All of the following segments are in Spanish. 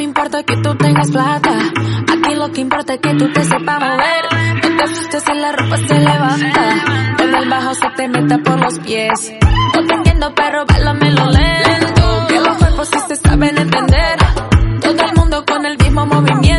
importa que tú tengas plata. Aquí lo que importa es que tú te sepas mover. No te asustes si la ropa se levanta. Cuando el bajo se te meta por los pies. No te entiendo, pero lo lento. Que los cuerpos sí se saben entender. Todo el mundo con el mismo movimiento.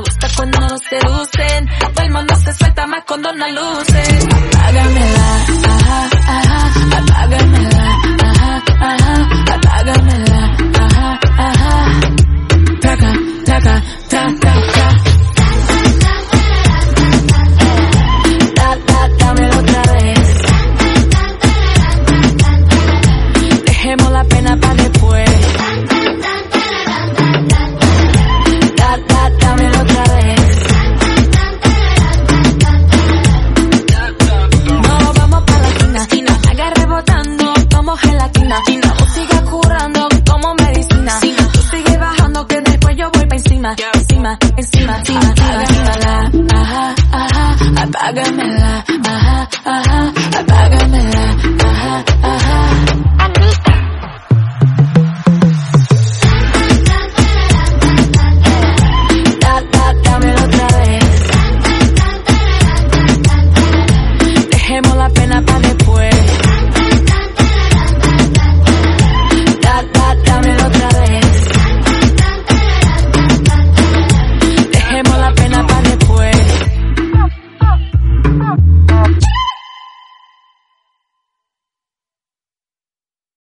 Gusta cuando nos seducen. El mundo se suelta más cuando no luce. Apágamela, ajá, ajá. Apágamela, ajá, ajá. Apágamela, ajá, ajá. Traca, traca, tra, tra, tra. Da, da, dámelo otra vez. Dejemos la pena para después. Ajá,